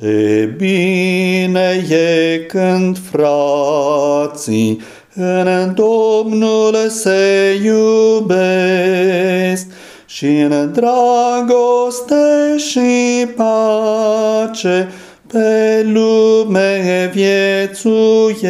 Ce bine e când frații în Domnul se iubesc și în dragoste și pace pe lume viețuiesc.